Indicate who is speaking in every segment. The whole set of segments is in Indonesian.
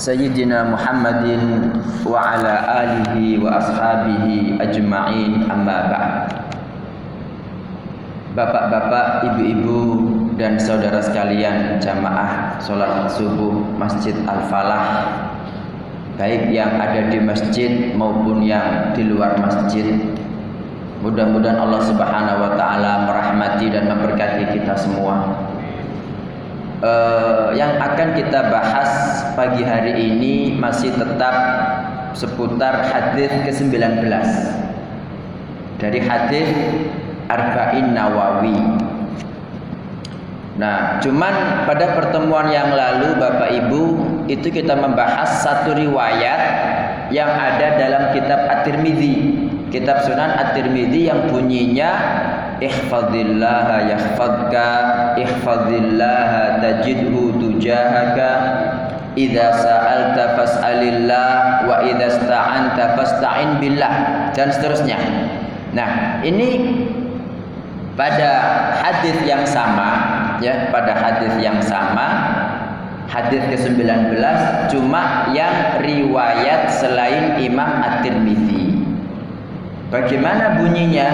Speaker 1: سيدنا محمد وعلى آله وأصحابه أجمعين أما بعد Bapak-bapak, ibu-ibu, dan saudara sekalian jamaah sholat subuh Masjid Al-Falah Baik yang ada di masjid maupun yang di luar masjid Mudah-mudahan Allah subhanahu wa ta'ala merahmati dan memberkati kita semua uh, Yang akan kita bahas pagi hari ini masih tetap seputar hadis ke-19 Dari hadis Arba'in Nawawi. Nah, cuman pada pertemuan yang lalu Bapak Ibu itu kita membahas satu riwayat yang ada dalam kitab At-Tirmidzi. Kitab Sunan At-Tirmidzi yang bunyinya ihfazillah yahfazka ihfazillah tajidhu tujahaka. Idza sa'alta fas'alillah wa idza sta'anta fasta'in billah. Dan seterusnya. Nah, ini pada hadis yang sama ya pada hadis yang sama hadis ke-19 cuma yang riwayat selain Imam At-Tirmizi bagaimana bunyinya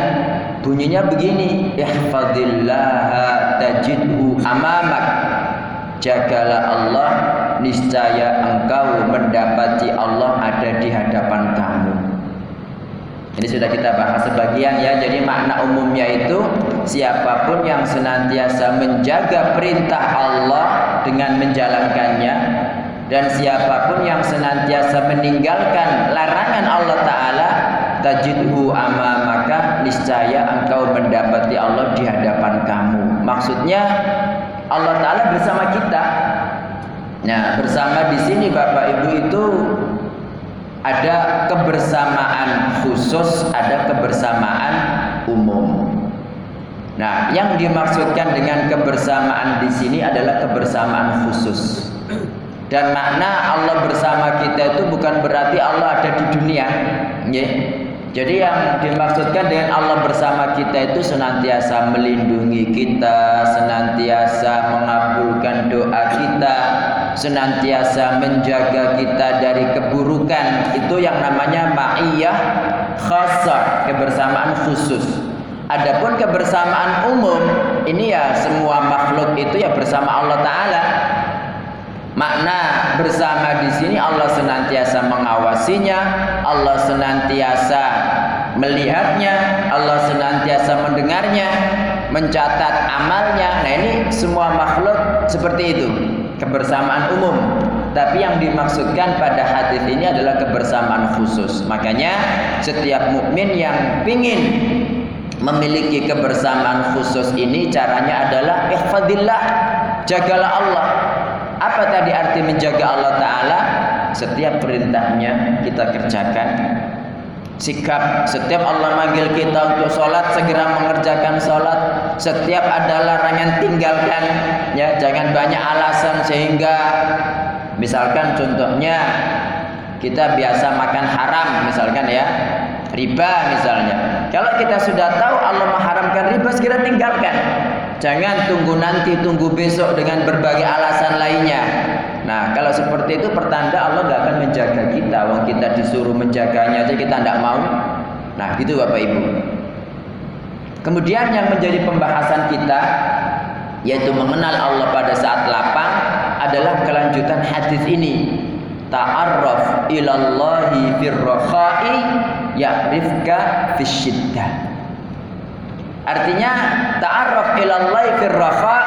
Speaker 1: bunyinya begini ihfazillah tajidhu amamak. Jagalah Allah niscaya engkau mendapati Allah ada di hadapan kamu. Ini sudah kita bahas sebagian ya. Jadi makna umumnya itu siapa pun yang senantiasa menjaga perintah Allah dengan menjalankannya dan siapa pun yang senantiasa meninggalkan larangan Allah taala tajidhu amamaka niscaya engkau mendapati Allah di hadapan kamu. Maksudnya Allah taala bersama kita. Nah, bersama di sini Bapak Ibu itu ada kebersamaan khusus, ada kebersamaan umum. Nah, yang dimaksudkan dengan kebersamaan di sini adalah kebersamaan khusus. Dan makna Allah bersama kita itu bukan berarti Allah ada di dunia, ya. Jadi yang dimaksudkan dengan Allah bersama kita itu senantiasa melindungi kita, senantiasa mengabulkan doa kita, senantiasa menjaga kita dari keburukan. Itu yang namanya ma'iyah khasar, kebersamaan khusus. Adapun kebersamaan umum, ini ya semua makhluk itu ya bersama Allah taala. Makna bersama di sini Allah senantiasa mengawasinya, Allah senantiasa melihatnya, Allah senantiasa mendengarnya, mencatat amalnya. Nah, ini semua makhluk seperti itu, kebersamaan umum. Tapi yang dimaksudkan pada hadis ini adalah kebersamaan khusus. Makanya setiap mukmin yang ingin memiliki kebersamaan khusus ini caranya adalah ihfadillah, jagalah Allah apa tadi arti menjaga Allah Ta'ala? Setiap perintahnya kita kerjakan. Sikap setiap Allah manggil kita untuk sholat Segera mengerjakan sholat. Setiap ada larangan tinggalkan. Ya Jangan banyak alasan sehingga Misalkan contohnya Kita biasa makan haram misalkan ya. Riba misalnya. Kalau kita sudah tahu Allah mengharamkan riba Segera tinggalkan. Jangan tunggu nanti, tunggu besok dengan berbagai alasan lainnya. Nah, kalau seperti itu pertanda Allah nggak akan menjaga kita. Wong kita disuruh menjaganya aja kita tidak mau. Nah, gitu Bapak Ibu. Kemudian yang menjadi pembahasan kita yaitu mengenal Allah pada saat lapang adalah kelanjutan hadis ini. Ta'arraf ilallahi firrakhai ya'rifka fisyiddah. Artinya ta'arraf ilallahi firraha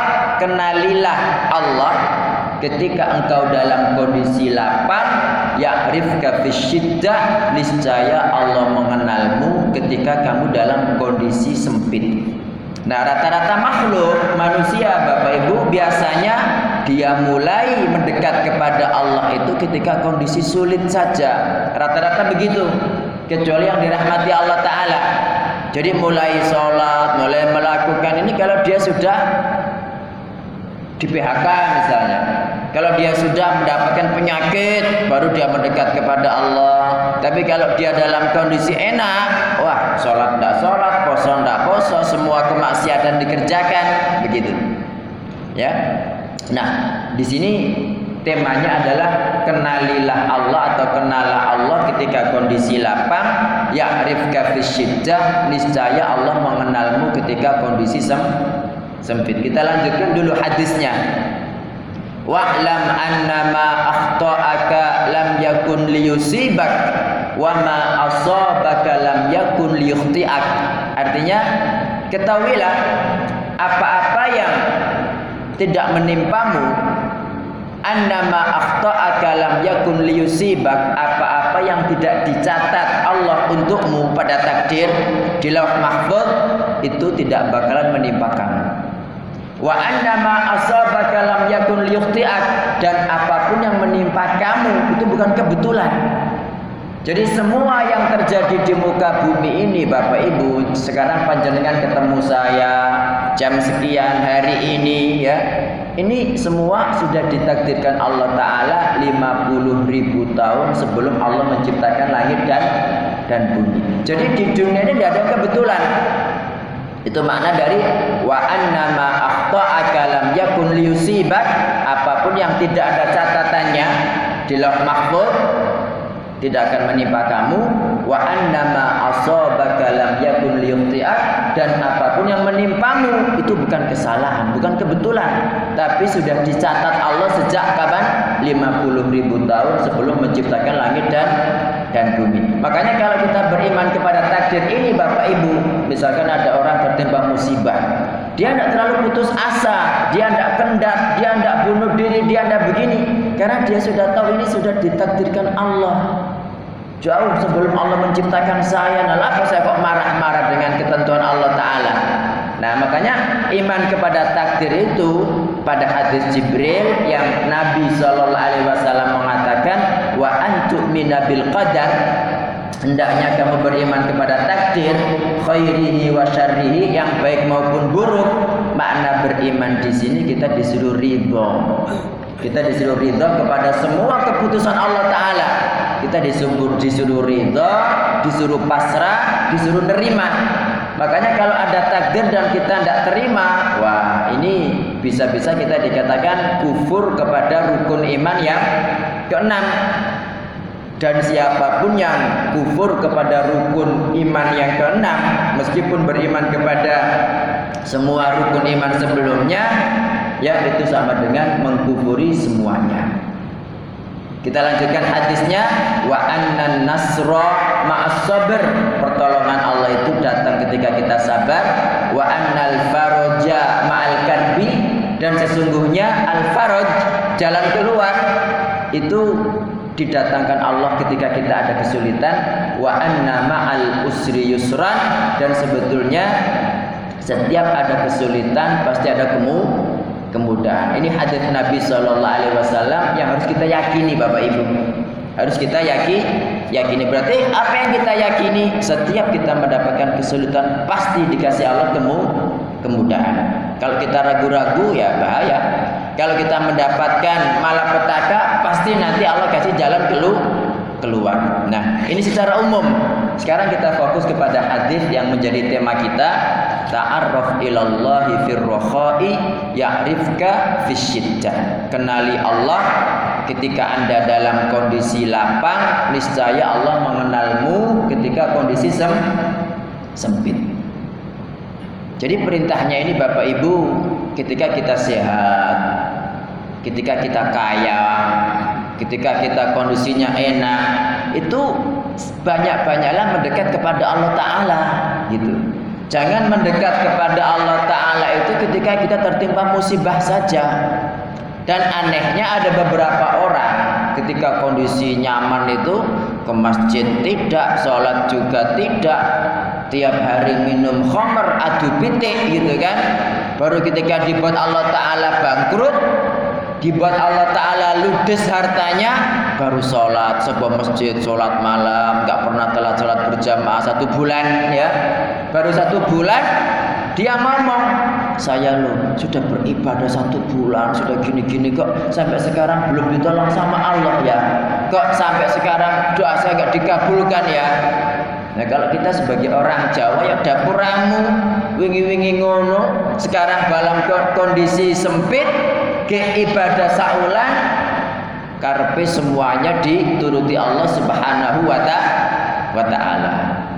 Speaker 1: kenalilah Allah ketika engkau dalam kondisi lapang ya'rifka fisyiddah niscaya Allah mengenalmu ketika kamu dalam kondisi sempit. Nah, rata-rata makhluk manusia Bapak Ibu biasanya dia mulai mendekat kepada Allah itu ketika kondisi sulit saja. Rata-rata begitu. Kecuali yang dirahmati Allah taala. Jadi mulai sholat, mulai melakukan ini kalau dia sudah di PHK misalnya. Kalau dia sudah mendapatkan penyakit, baru dia mendekat kepada Allah. Tapi kalau dia dalam kondisi enak, wah sholat tidak sholat, poso tidak poso, semua kemaksiatan dikerjakan, begitu. Ya. Nah, di sini temanya adalah kenali mengenal Allah ketika kondisi lapang, ya'rifka fisyiddah, niscaya Allah mengenalmu ketika kondisi sem sempit. Kita lanjutkan dulu hadisnya. Wa'lam annama akhta'aka lam yakun liyusibak wa ma asabaka lam yakun liyukhti'ak. Artinya, ketahuilah apa-apa yang tidak menimpamu annama akhta'aka lam yakun liyusibak apa-apa yang tidak dicatat Allah untukmu pada takdir di lauh mahfuz itu tidak bakalan menimpa kamu wa annama asabaka lam yakun liyukhti'ak. Dan apa pun yang menimpa kamu itu bukan kebetulan. Jadi semua yang terjadi di muka bumi ini Bapak Ibu Sekarang panjenengan ketemu saya Jam sekian hari ini ya. Ini semua sudah ditakdirkan Allah Ta'ala 50 ribu tahun sebelum Allah menciptakan langit dan dan bumi. Jadi di dunia ini tidak ada kebetulan itu makna dari wa annama akhta'aka lam yakun liyusibak. Apa pun yang tidak ada catatannya di lauh mahfuz tidak akan menimpa kamu. Wa annama asabaka lam yakun liyukhti'ak. Dan apa pun yang menimpamu itu bukan kesalahan, bukan kebetulan, tapi sudah dicatat Allah sejak kapan? 50 ribu tahun sebelum menciptakan langit dan dan bumi. Makanya kalau kita beriman kepada takdir ini Bapak Ibu, misalkan ada orang tertimpa musibah, dia tidak terlalu putus asa, dia tidak kendat, dia tidak bunuh diri, dia tidak begini, karena dia sudah tahu ini sudah ditakdirkan Allah. Jauh sebelum Allah menciptakan saya, nah saya kok marah-marah dengan ketentuan Allah Ta'ala? Nah makanya iman kepada takdir itu pada hadis Jibril yang Nabi Shallallahu Alaihi Wasallam mengatakan wa antuk minabil qadar hendaknya kamu beriman kepada takdir khairihi wa syarrihi yang baik maupun buruk makna beriman di sini kita disuruh ridho kita disuruh ridho kepada semua keputusan Allah Ta'ala kita disuruh disuruh ridho, disuruh pasrah, disuruh nerima. Makanya kalau ada takdir dan kita tidak terima, wah ini bisa-bisa kita dikatakan kufur kepada rukun iman yang keenam. Dan siapa pun yang kufur kepada rukun iman yang keenam, meskipun beriman kepada semua rukun iman sebelumnya, ya itu sama dengan mengkufuri semuanya. Kita lanjutkan hadisnya wa annan nasra ma'as. Pertolongan Allah itu datang ketika kita sabar. Wa annal faraja ma'al karbi dan sesungguhnya al faraj jalan keluar itu didatangkan Allah ketika kita ada kesulitan wa anna ma'al usri yusran dan sebetulnya setiap ada kesulitan pasti ada kemu kemudahan. Ini hadis Nabi Shallallahu Alaihi Wasallam yang harus kita yakini, Bapak Ibu. Harus kita yakini, yakini berarti apa yang kita yakini setiap kita mendapatkan kesulitan pasti dikasih Allah kemu kemudahan. Kalau kita ragu-ragu ya bahaya. Kalau kita mendapatkan malapetaka pasti nanti Allah kasih jalan keluar keluar. Nah, ini secara umum. Sekarang kita fokus kepada hadis yang menjadi tema kita ta'arraf ilallahi fir rakhai ya'rifka fisyiddah. Kenali Allah ketika Anda dalam kondisi lapang, niscaya Allah mengenalmu ketika kondisi sem sempit. Jadi perintahnya ini Bapak Ibu ketika kita sehat, ketika kita kaya, ketika kita kondisinya enak, itu banyak-banyaklah mendekat kepada Allah Ta'ala gitu. Jangan mendekat kepada Allah Ta'ala itu ketika kita tertimpa musibah saja. Dan anehnya ada beberapa orang ketika kondisi nyaman itu ke masjid tidak, sholat juga tidak, tiap hari minum khamr, adu pitik gitu kan. Baru ketika dibuat Allah Ta'ala bangkrut, dibuat Allah Ta'ala ludes hartanya baru sholat. Sebuah masjid sholat malam. Nggak pernah telat sholat berjamaah satu bulan ya. Baru satu bulan dia ngomong saya loh sudah beribadah satu bulan sudah gini-gini kok sampai sekarang belum ditolong sama Allah ya. Kok sampai sekarang doa saya nggak dikabulkan ya? Nah kalau kita sebagai orang Jawa ya dapuramu. Wingi-wingi ngono. Sekarang dalam kondisi sempit ke ibadah saulan karpe semuanya dituruti Allah Subhanahu wa taala.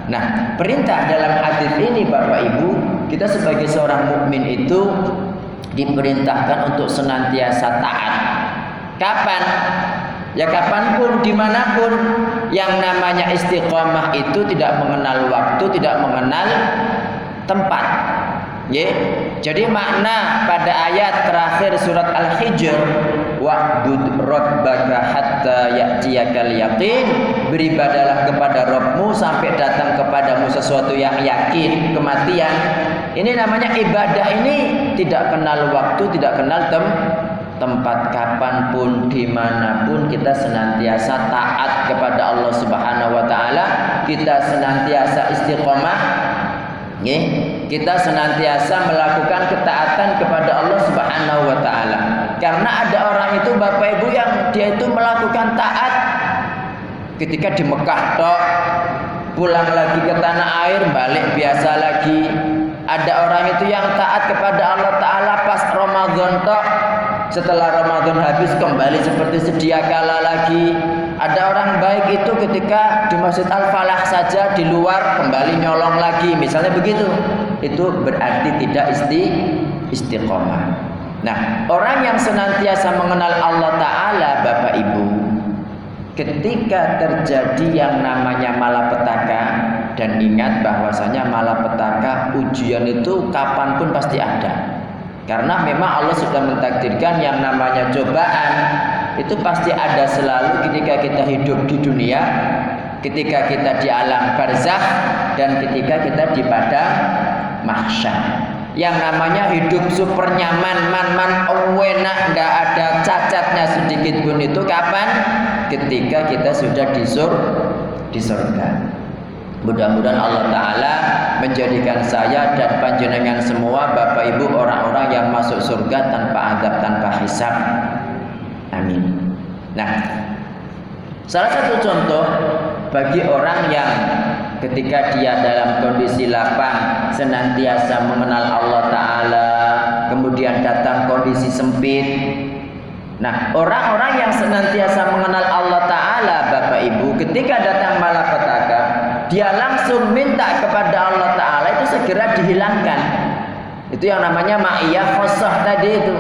Speaker 1: Nah, perintah dalam hadis ini Bapak Ibu, kita sebagai seorang mukmin itu diperintahkan untuk senantiasa taat. Kapan? Ya kapan pun, di mana pun Yang namanya istiqomah itu tidak mengenal waktu Tidak mengenal tempat Ya, jadi makna pada ayat terakhir surat Al-Hijr wa'bud rabbaka hatta ya'tiyakal yaqin. Beribadalah kepada Rabbmu sampai datang kepadamu sesuatu yang yakin kematian. Ini namanya ibadah ini tidak kenal waktu tidak kenal tem tempat kapan pun di mana pun kita senantiasa taat kepada Allah Subhanahu Wa Taala. Kita senantiasa istiqomah ya, kita senantiasa melakukan ketaatan kepada Allah Subhanahu Wa Taala. Karena ada orang itu bapak ibu yang dia itu melakukan taat. Ketika di Mekah tok pulang lagi ke tanah air balik biasa lagi. Ada orang itu yang taat kepada Allah Ta'ala pas Ramadan tok. Setelah Ramadan habis kembali seperti sedia kala lagi. Ada orang baik itu ketika di Masjid Al-Falah saja di luar kembali nyolong lagi, misalnya begitu. Itu berarti tidak isti istiqomah. Nah, orang yang senantiasa mengenal Allah Ta'ala Bapak Ibu Ketika terjadi yang namanya malapetaka Dan ingat bahwasanya malapetaka ujian itu kapan pun pasti ada karena memang Allah sudah mentakdirkan yang namanya cobaan itu pasti ada selalu ketika kita hidup di dunia, ketika kita di alam barzakh dan ketika kita di padang mahsyar. Yang namanya hidup super nyaman, man-man, enak, nggak ada cacatnya sedikit pun itu kapan? Ketika kita sudah di sur di surga. Mudah-mudahan Allah Ta'ala menjadikan saya dan panjenengan semua Bapak Ibu orang-orang yang masuk surga tanpa adab, tanpa hisab. Amin. Nah, salah satu contoh bagi orang yang ketika dia dalam kondisi lapang senantiasa mengenal Allah Ta'ala kemudian datang kondisi sempit. Nah, orang-orang yang senantiasa mengenal Allah Ta'ala Bapak Ibu ketika datang malapetaka dia langsung minta kepada Allah Ta'ala itu segera dihilangkan. Itu yang namanya ma'iyah khosah tadi itu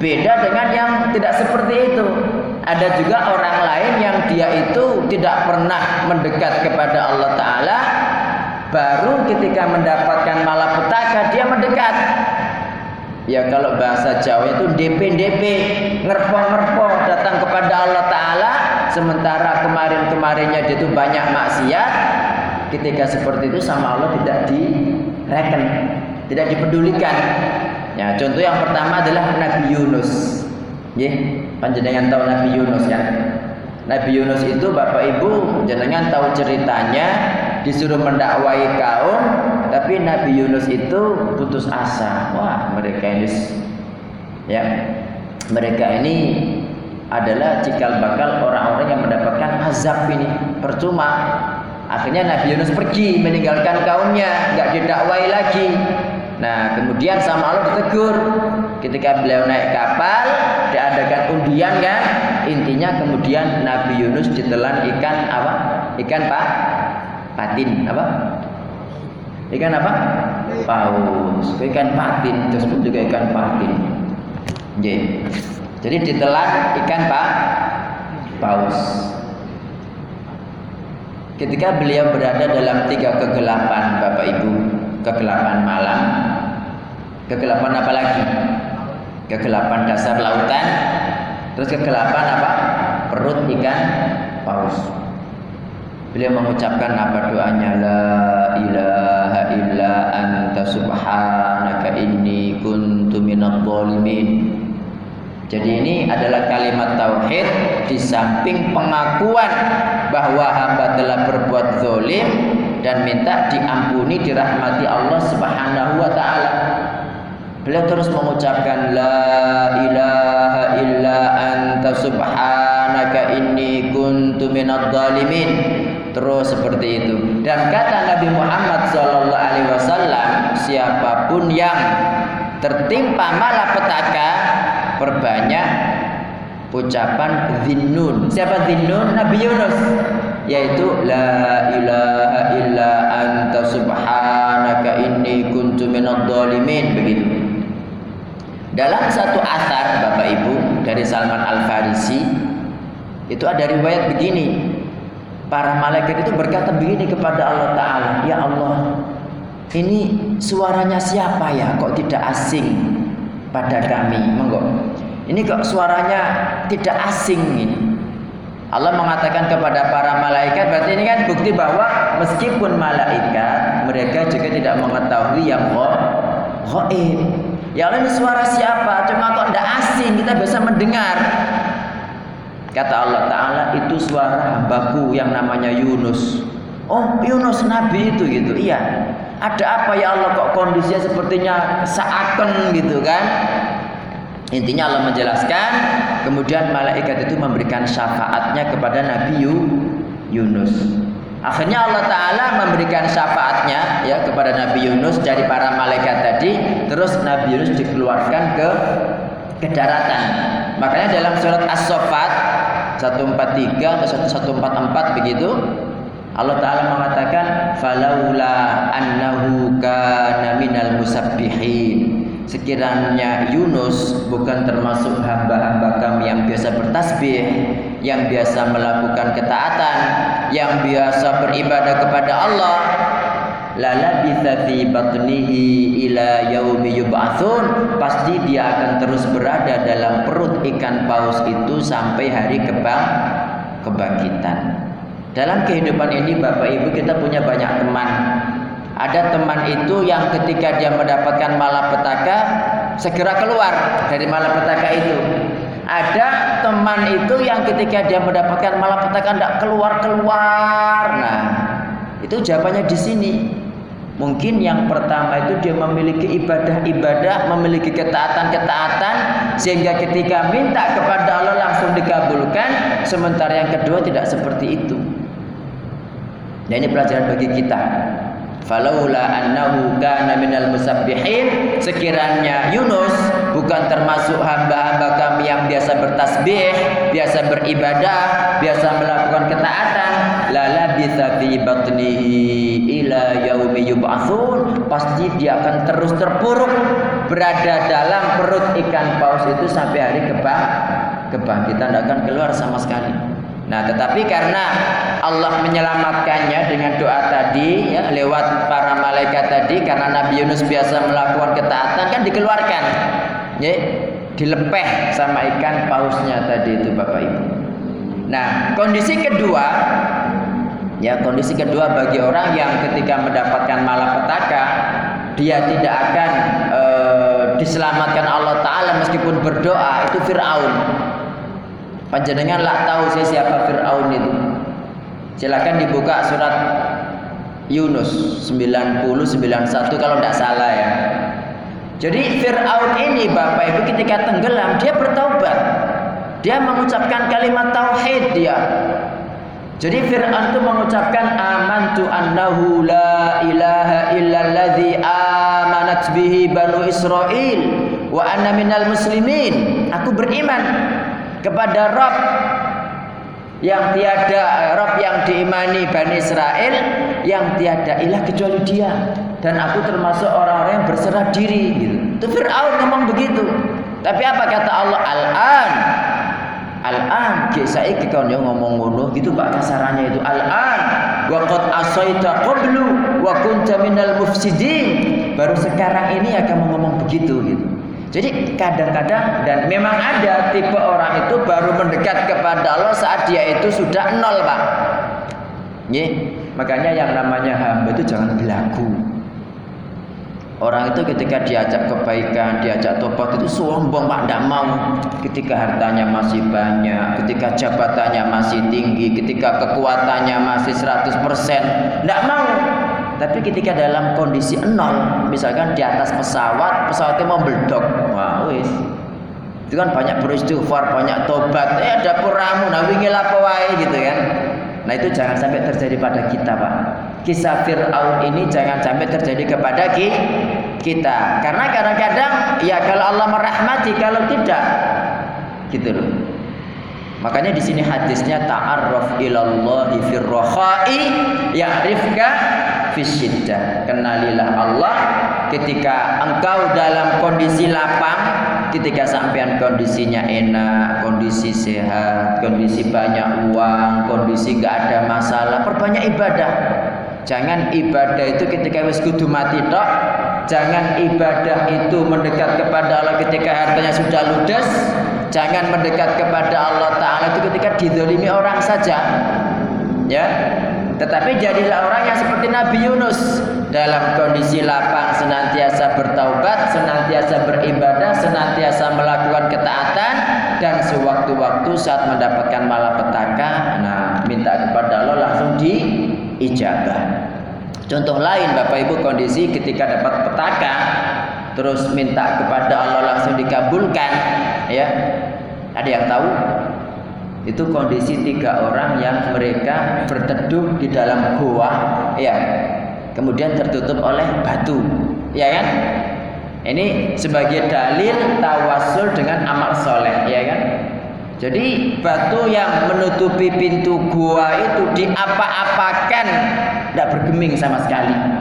Speaker 1: beda dengan yang tidak seperti itu. Ada juga orang lain yang dia itu tidak pernah mendekat kepada Allah Ta'ala baru ketika mendapatkan malapetaka dia mendekat. Ya kalau bahasa Jawa itu DP-DP ngerpo-ngerpo datang kepada Allah Ta'ala. Sementara kemarin-kemarinnya dia itu banyak maksiat ketika seperti itu sama Allah tidak direken, tidak dipedulikan. Ya, contoh yang pertama adalah Nabi Yunus. Ya, panjenengan tahu Nabi Yunus ya. Nabi Yunus itu Bapak Ibu jenengan tahu ceritanya disuruh mendakwai kaum tapi Nabi Yunus itu putus asa. Wah, mereka ini ya. Mereka ini adalah cikal bakal orang-orang yang mendapatkan azab ini percuma Akhirnya Nabi Yunus pergi meninggalkan kaumnya, nggak didakwai lagi. Nah, kemudian sama Allah ditegur ketika beliau naik kapal, diadakan undian kan. Intinya kemudian Nabi Yunus ditelan ikan apa? Ikan pak patin apa? Ikan apa? Paus. Ikan patin tersebut juga ikan patin. Jadi ditelan ikan pak paus. Ketika beliau berada dalam tiga kegelapan Bapak Ibu Kegelapan malam Kegelapan apa lagi? Kegelapan dasar lautan Terus kegelapan apa? Perut ikan paus Beliau mengucapkan apa doanya La ilaha illa anta subhanaka inni kuntu minat zalimin jadi ini adalah kalimat tauhid di samping pengakuan bahwa hamba telah berbuat zolim dan minta diampuni dirahmati Allah Subhanahu wa taala. Beliau terus mengucapkan la ilaha illa anta subhanaka inni kuntu minadh dhalimin. Terus seperti itu. Dan kata Nabi Muhammad sallallahu alaihi wasallam, siapa pun yang tertimpa malapetaka perbanyak ucapan Zinnun. Siapa Zinnun? Nabi Yunus. Yaitu la ilaha Dalam satu asar Bapak Ibu dari Salman Al Farisi itu ada riwayat begini. Para malaikat itu berkata begini kepada Allah Ta'ala Ya Allah Ini suaranya siapa ya? Kok tidak asing pada kami? Monggo. Ini kok suaranya tidak asing ini? Allah mengatakan kepada para malaikat Berarti ini kan bukti bahwa Meskipun malaikat Mereka juga tidak mengetahui yang Ghaib. Ya Allah ini suara siapa? Cuma kok tidak asing? Kita bisa mendengar. Kata Allah Ta'ala itu suara hambaku yang namanya Yunus. Oh Yunus Nabi itu gitu. Iya. Ada apa ya Allah kok kondisinya sepertinya seakan gitu kan? Intinya Allah menjelaskan Kemudian malaikat itu memberikan syafaatnya kepada Nabi Yunus Akhirnya Allah Ta'ala memberikan syafaatnya ya kepada Nabi Yunus dari para malaikat tadi. Terus Nabi Yunus dikeluarkan ke ke daratan Makanya dalam surat As-Saffat 143 atau 144 begitu Allah Ta'ala mengatakan Falaula annahu kana minal musabbihin. Sekiranya Yunus bukan termasuk hamba-hamba kami yang biasa bertasbih Yang biasa melakukan ketaatan Yang biasa beribadah kepada Allah lalabitha fi batnihi ila yaumi yub'atsun pasti dia akan terus berada dalam perut ikan paus itu sampai hari kebang kebangkitan. Dalam kehidupan ini Bapak Ibu kita punya banyak teman. Ada teman itu yang ketika dia mendapatkan malapetaka segera keluar dari malapetaka itu ada teman itu yang ketika dia mendapatkan malapetaka tidak keluar keluar nah itu jawabannya di sini Mungkin yang pertama itu dia memiliki ibadah-ibadah, memiliki ketaatan-ketaatan sehingga ketika minta kepada Allah langsung dikabulkan, sementara yang kedua tidak seperti itu. Nah ini pelajaran bagi kita. Falaula annahu kana minal musabbihin sekiranya Yunus bukan termasuk hamba-hamba kami yang biasa bertasbih, biasa beribadah, biasa melakukan ketaatan, lala bisa fi batnihi ila yaumi yub'atsun pasti dia akan terus terpuruk berada dalam perut ikan paus itu sampai hari kebang kebangkitan tidak akan keluar sama sekali. Nah, tetapi karena Allah menyelamatkannya dengan doa tadi ya lewat para malaikat tadi karena Nabi Yunus biasa melakukan ketaatan kan dikeluarkan. Ya, dilepeh sama ikan pausnya tadi itu Bapak Ibu. Nah, kondisi kedua ya kondisi kedua bagi orang yang ketika mendapatkan malapetaka dia tidak akan e, diselamatkan Allah taala meskipun berdoa itu Firaun. Panjenengan lah tahu saya siapa Fir'aun itu. Silakan dibuka surat Yunus 90 91 kalau tidak salah ya. Jadi Fir'aun ini Bapak Ibu ketika tenggelam dia bertaubat. Dia mengucapkan kalimat tauhid dia. Jadi Fir'aun itu mengucapkan amantu annahu la ilaha illalladzi amanat bihi banu Israel wa anna minal muslimin. Aku beriman kepada Rob yang tiada Rob yang diimani Bani Israel yang tiada ilah kecuali dia dan aku termasuk orang-orang yang berserah diri gitu. Itu Fir'aun ngomong begitu. Tapi apa kata Allah? Al-an Al-an saiki kau ngomong ngono gitu Pak kasarannya itu Al-an wa qad asaita qablu wa kunta minal mufsidin. Baru sekarang ini akan ngomong begitu gitu. Jadi kadang-kadang dan memang ada tipe orang itu baru mendekat kepada Allah saat dia itu sudah nol pak. Nih, makanya yang namanya hamba itu jangan berlaku. Orang itu ketika diajak kebaikan, diajak tobat itu sombong pak, tidak mau. Ketika hartanya masih banyak, ketika jabatannya masih tinggi, ketika kekuatannya masih 100%, tidak mau. Tapi ketika dalam kondisi nol, misalkan di atas pesawat, pesawatnya mau beldok, wah wis. Itu kan banyak beristighfar, banyak tobat. Eh ada puramu, nah wingi wae gitu kan. Nah itu jangan sampai terjadi pada kita Pak. Kisah Fir'aun ini jangan sampai terjadi kepada kita. Karena kadang-kadang ya kalau Allah merahmati, kalau tidak gitu loh. Makanya di sini hadisnya ta'arraf ilallahi fir rakhai ya'rifka fisyiddah. Kenalilah Allah ketika engkau dalam kondisi lapang, ketika sampean kondisinya enak, kondisi sehat, kondisi banyak uang, kondisi gak ada masalah, perbanyak ibadah. Jangan ibadah itu ketika wis kudu mati tok. Jangan ibadah itu mendekat kepada Allah ketika hartanya sudah ludes. Jangan mendekat kepada Allah Ta'ala itu ketika didolimi orang saja. Ya, tetapi jadilah orang yang seperti Nabi Yunus dalam kondisi lapang senantiasa bertaubat, senantiasa beribadah, senantiasa melakukan ketaatan dan sewaktu-waktu saat mendapatkan malapetaka, nah minta kepada Allah langsung diijabah. Contoh lain Bapak Ibu kondisi ketika dapat petaka terus minta kepada Allah langsung dikabulkan ya. Ada yang tahu? Itu kondisi tiga orang yang mereka berteduh di dalam gua ya. Kemudian tertutup oleh batu ya kan? Ini sebagai dalil tawasul dengan amal soleh ya kan? Jadi batu yang menutupi pintu gua itu diapa-apakan tidak bergeming sama sekali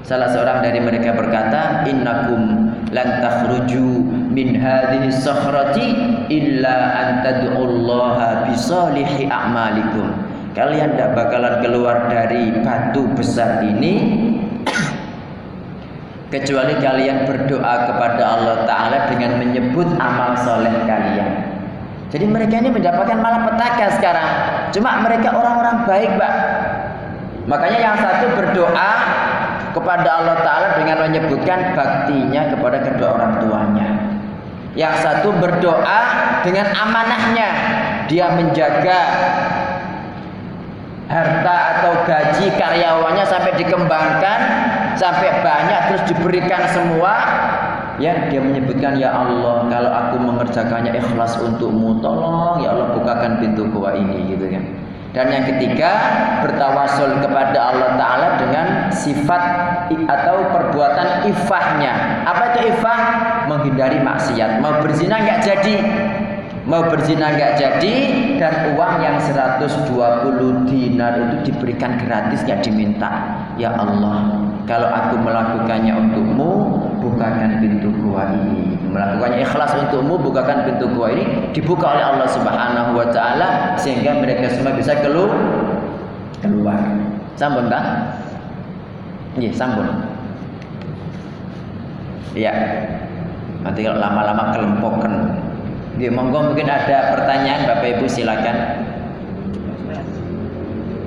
Speaker 1: Salah seorang dari mereka berkata, "Innakum lan takhruju min hadhihi sakhrati illa an tad'ullaha a'malikum." Kalian tidak bakalan keluar dari batu besar ini kecuali kalian berdoa kepada Allah taala dengan menyebut amal soleh kalian. Jadi mereka ini mendapatkan malapetaka sekarang. Cuma mereka orang-orang baik, Pak. Makanya yang satu berdoa kepada Allah Ta'ala dengan menyebutkan baktinya kepada kedua orang tuanya. Yang satu berdoa dengan amanahnya. Dia menjaga harta atau gaji karyawannya sampai dikembangkan. Sampai banyak terus diberikan semua. Ya, dia menyebutkan ya Allah, kalau aku mengerjakannya ikhlas untukmu, tolong ya Allah bukakan pintu gua ini gitu kan. Dan yang ketiga bertawasul kepada Allah Ta'ala dengan sifat atau perbuatan ifahnya. Apa itu ifah? Menghindari maksiat. Mau berzina nggak jadi. Mau berzina nggak jadi dan uang yang 120 dinar itu diberikan gratis nggak diminta. Ya Allah, kalau aku melakukannya untukmu, bukakan pintu gua ini. Melakukannya ikhlas untukmu, bukakan pintu gua ini dibuka oleh Allah Subhanahu wa taala sehingga mereka semua bisa keluar. Keluar. Sambung tak? Iya, sambung. Iya. Nanti kalau lama-lama kelempokan. Iya, monggo mungkin ada pertanyaan Bapak Ibu silakan.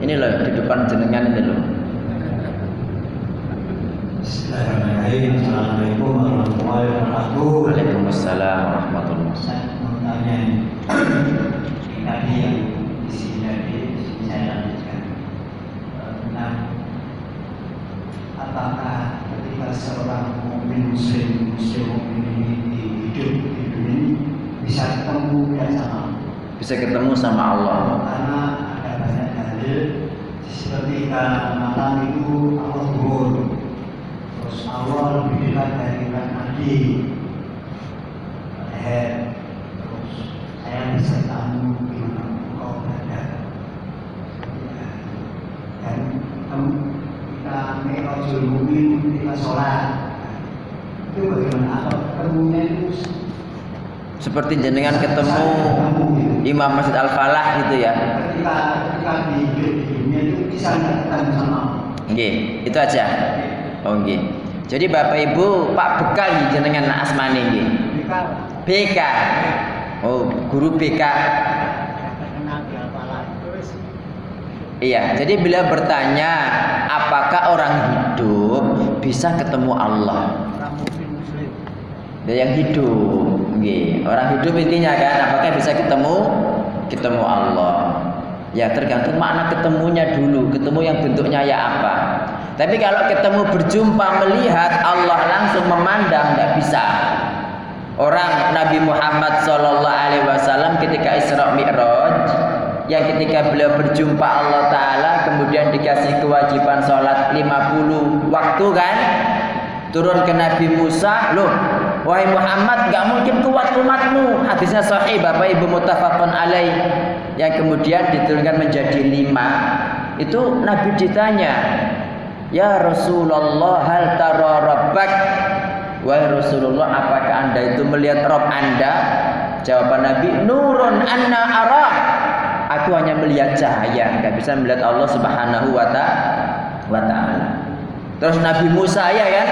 Speaker 1: Ini loh di depan jenengan ini loh.
Speaker 2: Bismillahirrahmanirrahim. Assalamualaikum warahmatullahi wabarakatuh.
Speaker 1: Waalaikumsalam warahmatullahi wabarakatuh.
Speaker 2: Saya tadi yang di sini tadi saya lanjutkan tentang apakah ketika seorang mukmin muslim muslim mukmin ini di hidup di dunia ini bisa ketemu dan sama Allah?
Speaker 1: Bisa ketemu sama Allah.
Speaker 2: karena ada banyak dalil seperti kalau malam itu Allah turun lebih dekat dari bulan Nabi leher terus saya bisa tahu di mana engkau berada dan kita merojul mukmin kita sholat. Itu bagaimana? Apa ketemunya itu?
Speaker 1: Seperti jenengan ketemu Imam Masjid Al Falah gitu ya.
Speaker 2: ketika ketika di dunia itu bisa ketemu sama
Speaker 1: Nggih, itu aja. Oh nggih. Jadi Bapak Ibu, Pak Bekal jenengan asmane nggih.
Speaker 2: Ketika
Speaker 1: BK. Oh, guru BK. Iya, jadi beliau bertanya, apakah orang hidup bisa ketemu Allah? Dia yang hidup, nggih. Orang hidup intinya kan, apakah bisa ketemu ketemu Allah? Ya tergantung makna ketemunya dulu, ketemu yang bentuknya ya apa. Tapi kalau ketemu berjumpa melihat Allah langsung memandang tidak bisa. Orang Nabi Muhammad Shallallahu Alaihi Wasallam ketika Isra Mi'raj yang ketika beliau berjumpa Allah Taala kemudian dikasih kewajiban sholat 50 waktu kan turun ke Nabi Musa loh Wahai Muhammad, gak mungkin kuat umatmu. Hadisnya sahih Bapak Ibu mutafakun alaih. Yang kemudian diturunkan menjadi lima. Itu Nabi ditanya, Ya Rasulullah hal tara rabbak? Wahai Rasulullah apakah anda itu melihat Rob anda? Jawaban Nabi Nurun anna arah Aku hanya melihat cahaya Gak bisa melihat Allah subhanahu wa ta'ala. Terus Nabi Musa ya kan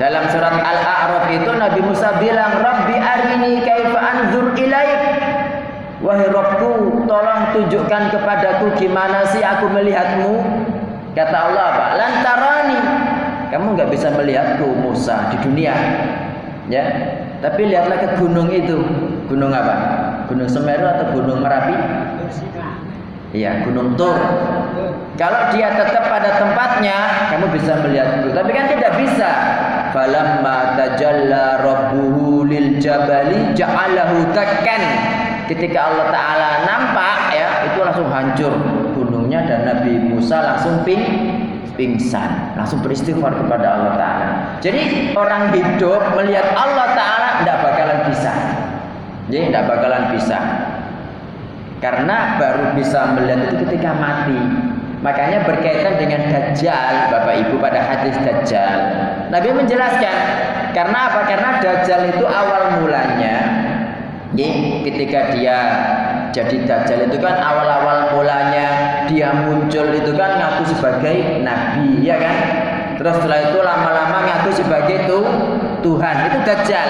Speaker 1: dalam surat Al-A'raf itu Nabi Musa bilang Rabbi arini kaifa anzur ilaik? Wahai Rabbku tolong tunjukkan kepadaku gimana sih aku melihatmu Kata Allah apa? Lantarani. Kamu nggak bisa melihatku Musa di dunia. Ya. Tapi lihatlah ke gunung itu. Gunung apa? Gunung Semeru atau Gunung Merapi? Iya, Gunung Tur. Kalau dia tetap pada tempatnya, kamu bisa melihatku. Tapi kan tidak bisa. Falamma tajalla rabbuhu lil jabali ja'alahu takkan. Ketika Allah Ta'ala nampak ya, itu langsung hancur gunungnya dan Nabi Musa langsung ping pingsan, langsung beristighfar kepada Allah Ta'ala. Jadi orang hidup melihat Allah Ta'ala tidak bakalan bisa. Jadi tidak bakalan bisa. Karena baru bisa melihat itu ketika mati. Makanya berkaitan dengan Dajjal, Bapak Ibu pada hadis Dajjal. Nabi menjelaskan, karena apa? Karena Dajjal itu awal mulanya ketika dia jadi dajjal itu kan awal-awal mulanya dia muncul itu kan ngaku sebagai nabi ya kan. Terus setelah itu lama-lama ngaku sebagai itu Tuhan itu dajjal.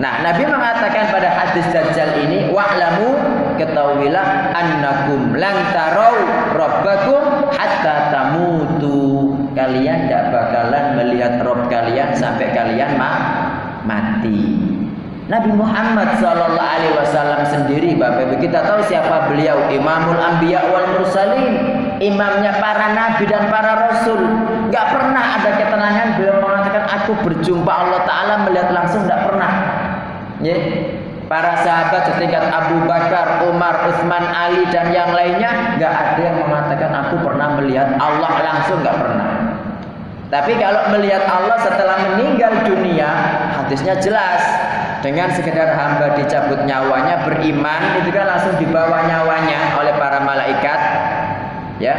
Speaker 1: Nah, Nabi mengatakan pada hadis dajjal ini wa'lamu ketahuilah annakum lan tarau rabbakum hatta tamutu. Kalian tidak bakalan melihat Rob kalian sampai kalian ma mati. Nabi Muhammad Sallallahu Alaihi Wasallam sendiri, Bapak Ibu kita tahu siapa beliau, Imamul Anbiya wal Mursalin, imamnya para nabi dan para rasul. Gak pernah ada ketenangan beliau mengatakan aku berjumpa Allah Taala melihat langsung, gak pernah. Ya. Para sahabat setingkat Abu Bakar, Umar, Utsman, Ali dan yang lainnya gak ada yang mengatakan aku pernah melihat Allah langsung, gak pernah. Tapi kalau melihat Allah setelah meninggal dunia, hadisnya jelas dengan sekedar hamba dicabut nyawanya beriman itu kan langsung dibawa nyawanya oleh para malaikat ya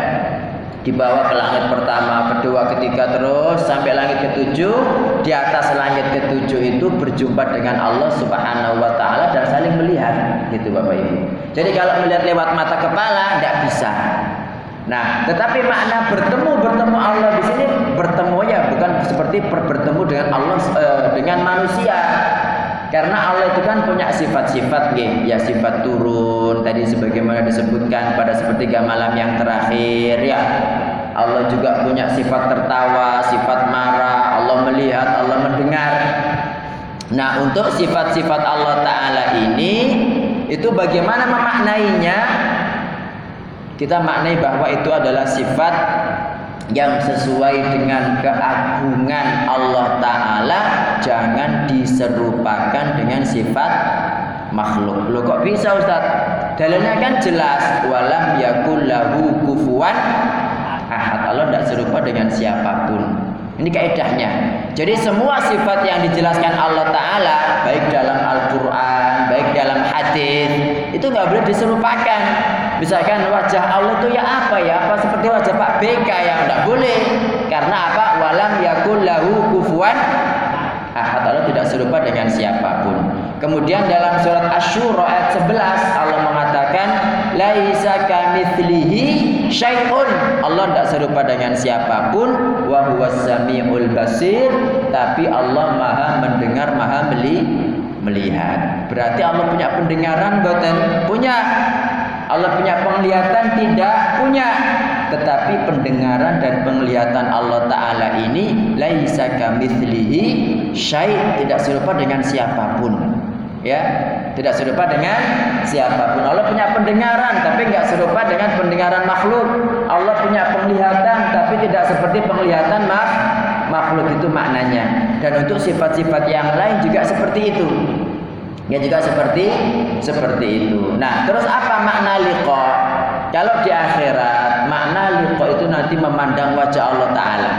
Speaker 1: dibawa ke langit pertama, kedua, ketiga terus sampai langit ketujuh. Di atas langit ketujuh itu berjumpa dengan Allah Subhanahu wa taala dan saling melihat gitu Bapak Ibu. Jadi kalau melihat lewat mata kepala tidak bisa. Nah, tetapi makna bertemu bertemu Allah di sini bertemu ya bukan seperti bertemu dengan Allah e, dengan manusia karena Allah itu kan punya sifat-sifat ya sifat turun tadi sebagaimana disebutkan pada sepertiga malam yang terakhir ya. Allah juga punya sifat tertawa, sifat marah, Allah melihat, Allah mendengar. Nah, untuk sifat-sifat Allah taala ini itu bagaimana memaknainya? Kita maknai bahwa itu adalah sifat yang sesuai dengan keagungan Allah Ta'ala jangan diserupakan dengan sifat makhluk. Loh kok bisa Ustaz? Dalilnya kan jelas walam yakul lahu kufuwan ahad. Allah tidak serupa dengan siapa pun. Ini kaidahnya. Jadi semua sifat yang dijelaskan Allah Ta'ala baik dalam Al-Quran, baik dalam hadis itu nggak boleh diserupakan. Misalkan wajah Allah itu ya apa ya? Apa seperti wajah Pak BK yang tidak boleh. Karena apa? Walam yakul lahu kufuwan ahad. Allah tidak serupa dengan siapa pun. Kemudian dalam surat Asy-Syura ayat 11 Allah mengatakan laisa kamitslihi syai'un. Allah tidak serupa dengan siapa pun wa huwas samiul basir, tapi Allah Maha mendengar, Maha melihat. Berarti Allah punya pendengaran, boten punya Allah punya penglihatan tidak punya. Tetapi pendengaran dan penglihatan Allah taala ini laisa kamitslihi syai tidak serupa dengan siapa pun. Ya tidak serupa dengan siapa pun. Allah punya pendengaran tapi nggak serupa dengan pendengaran makhluk. Allah punya penglihatan tapi tidak seperti penglihatan mak makhluk itu maknanya. Dan untuk sifat-sifat yang lain juga seperti itu Ya juga seperti seperti itu. Nah, terus apa makna liqa? Kalau di akhirat, makna liqa itu nanti memandang wajah Allah taala.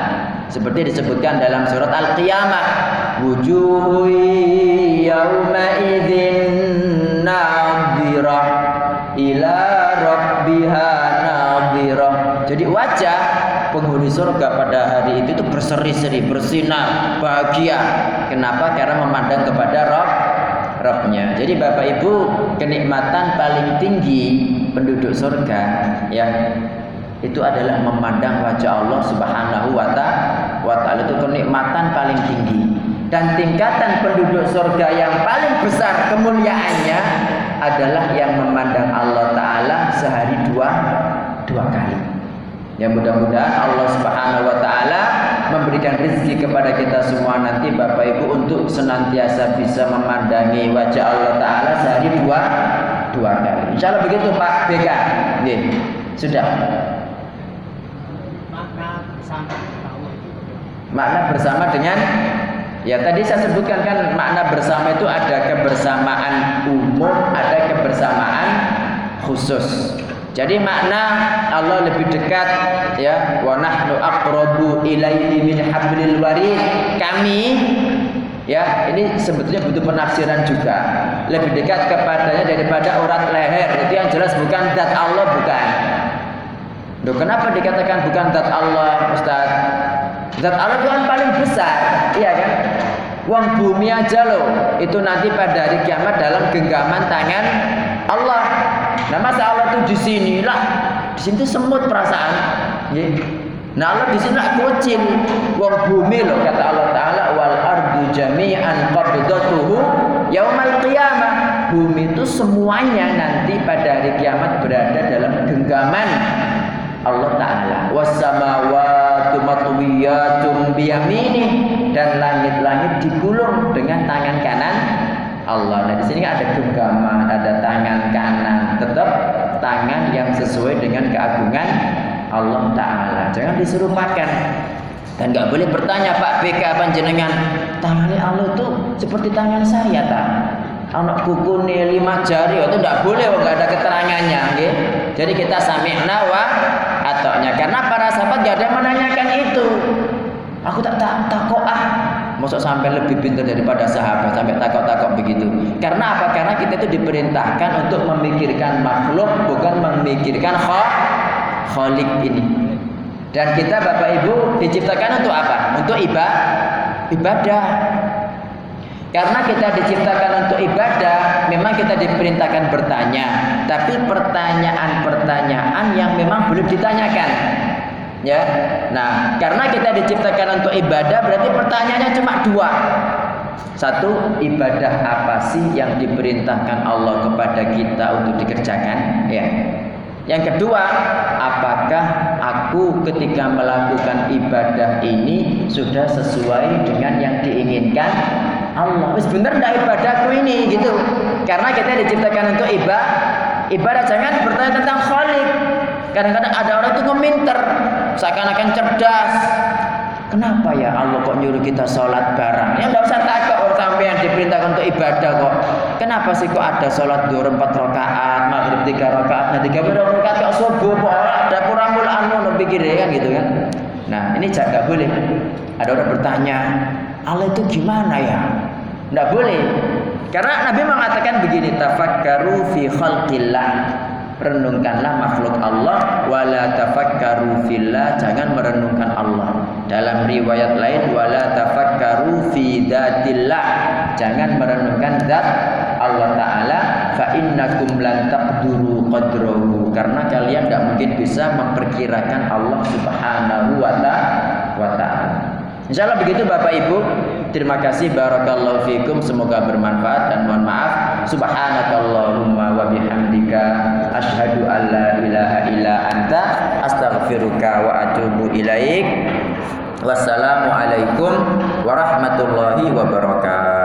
Speaker 1: Seperti disebutkan dalam surat Al-Qiyamah. wujuhu yawma idzin nadhirah ila rabbiha nadhirah jadi wajah penghuni surga pada hari itu itu berseri-seri bersinar bahagia kenapa karena memandang kepada Rob Robnya jadi Bapak Ibu kenikmatan paling tinggi penduduk surga ya itu adalah memandang wajah Allah Subhanahu wa taala. Itu kenikmatan paling tinggi. Dan tingkatan penduduk surga yang paling besar kemuliaannya adalah yang memandang Allah taala sehari dua dua kali. Ya mudah-mudahan Allah Subhanahu wa taala memberikan rezeki kepada kita semua nanti Bapak Ibu untuk senantiasa bisa memandangi wajah Allah taala sehari dua dua kali. Insya Allah begitu Pak BK. Nih, sudah. Makna bersama dengan ya tadi saya sebutkan kan makna bersama itu ada kebersamaan umum, ada kebersamaan khusus. Jadi makna Allah lebih dekat ya wa nahnu aqrabu ilaihi min hablil warid. Kami ya ini sebetulnya butuh penafsiran juga. Lebih dekat kepadanya daripada urat leher. Itu yang jelas bukan zat Allah bukan. Loh, kenapa dikatakan bukan zat Allah, Ustaz? Zat Allah itu kan paling besar, iya kan? Uang bumi aja loh, itu nanti pada hari kiamat dalam genggaman tangan Allah. Nah Allah tuh di sini lah, di sini semut perasaan, ya. Nah Allah di sini lah kucing, uang bumi loh kata Allah Taala wal ardu jami'an qabdatuhu yaumal qiyamah. Bumi itu semuanya nanti pada hari kiamat berada dalam genggaman Allah Ta'ala. Wassamawatu matwiyatun biyamini. Dan langit-langit digulung dengan tangan kanan Allah. Nah di sini ada genggaman, ada tangan kanan Tetap tangan yang sesuai dengan keagungan Allah Ta'ala. Jangan diserupakan dan nggak boleh bertanya Pak BK panjenengan tangannya Allah itu seperti tangan saya tak anak kuku nih lima jari itu tidak boleh nggak ada keterangannya okay? jadi kita sami'na wa atoknya. Karena para sahabat gak ada menanyakan itu. Aku tak tak ah masuk sampai lebih pintar daripada sahabat sampai takok-takok begitu karena apa karena kita itu diperintahkan untuk memikirkan makhluk bukan memikirkan kholik ini dan kita Bapak Ibu diciptakan untuk apa? Untuk ibadah. Karena kita diciptakan untuk ibadah, memang kita diperintahkan bertanya, tapi pertanyaan-pertanyaan yang memang belum ditanyakan. Ya. Nah, karena kita diciptakan untuk ibadah, berarti pertanyaannya cuma dua. Satu, ibadah apa sih yang diperintahkan Allah kepada kita untuk dikerjakan? Ya. Yang kedua, apakah aku ketika melakukan ibadah ini sudah sesuai dengan yang diinginkan Allah? Wis bener ndak ibadahku ini gitu. Karena kita diciptakan untuk ibadah. Ibadah jangan bertanya tentang khalik. Kadang-kadang ada orang itu ngeminter, seakan-akan cerdas. Kenapa ya Allah kok nyuruh kita sholat bareng? Ya enggak usah takut orang sampai yang diperintahkan untuk ibadah kok. Kenapa sih kok ada sholat dua empat rakaat, maghrib tiga rakaat, nah tiga rakaat kok subuh kok ada puramul anu pikir ya kan gitu kan? Nah ini jangan boleh. Ada orang bertanya, Allah itu gimana ya? Enggak boleh. Karena Nabi mengatakan begini, tafakkaru fi khalqillah renungkanlah makhluk Allah. Wala tafakkaru fillah jangan merenungkan Allah. Dalam riwayat lain wala tafakkaru fi dzatillah jangan merenungkan zat Allah taala. Fa innakum lan taqduru qadrahu karena kalian tidak mungkin bisa memperkirakan Allah Subhanahu wa taala. Insyaallah begitu Bapak Ibu. Terima kasih. Barakallahu fikum. Semoga bermanfaat dan mohon maaf subhanakallahumma wa bihamdika asyhadu an la ilaha illa anta astaghfiruka wa atubu ilaik. Wassalamu alaikum warahmatullahi wabarakatuh